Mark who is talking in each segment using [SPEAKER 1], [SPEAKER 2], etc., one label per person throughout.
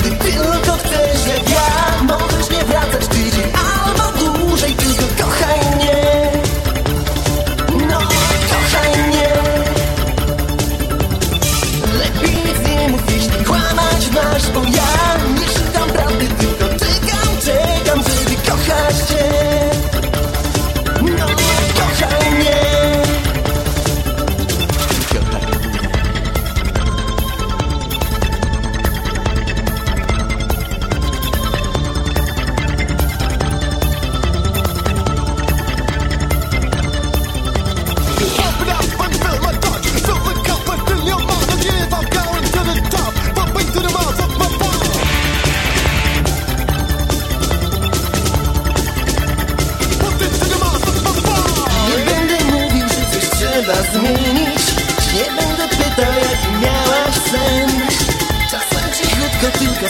[SPEAKER 1] Wtedy tylko chcesz jak ja Możesz nie wracać tydzień albo dłużej Tylko kochaj mnie. No, kochaj mnie. Lepiej nic nie mów, nie kłamać masz Bo ja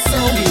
[SPEAKER 1] soul.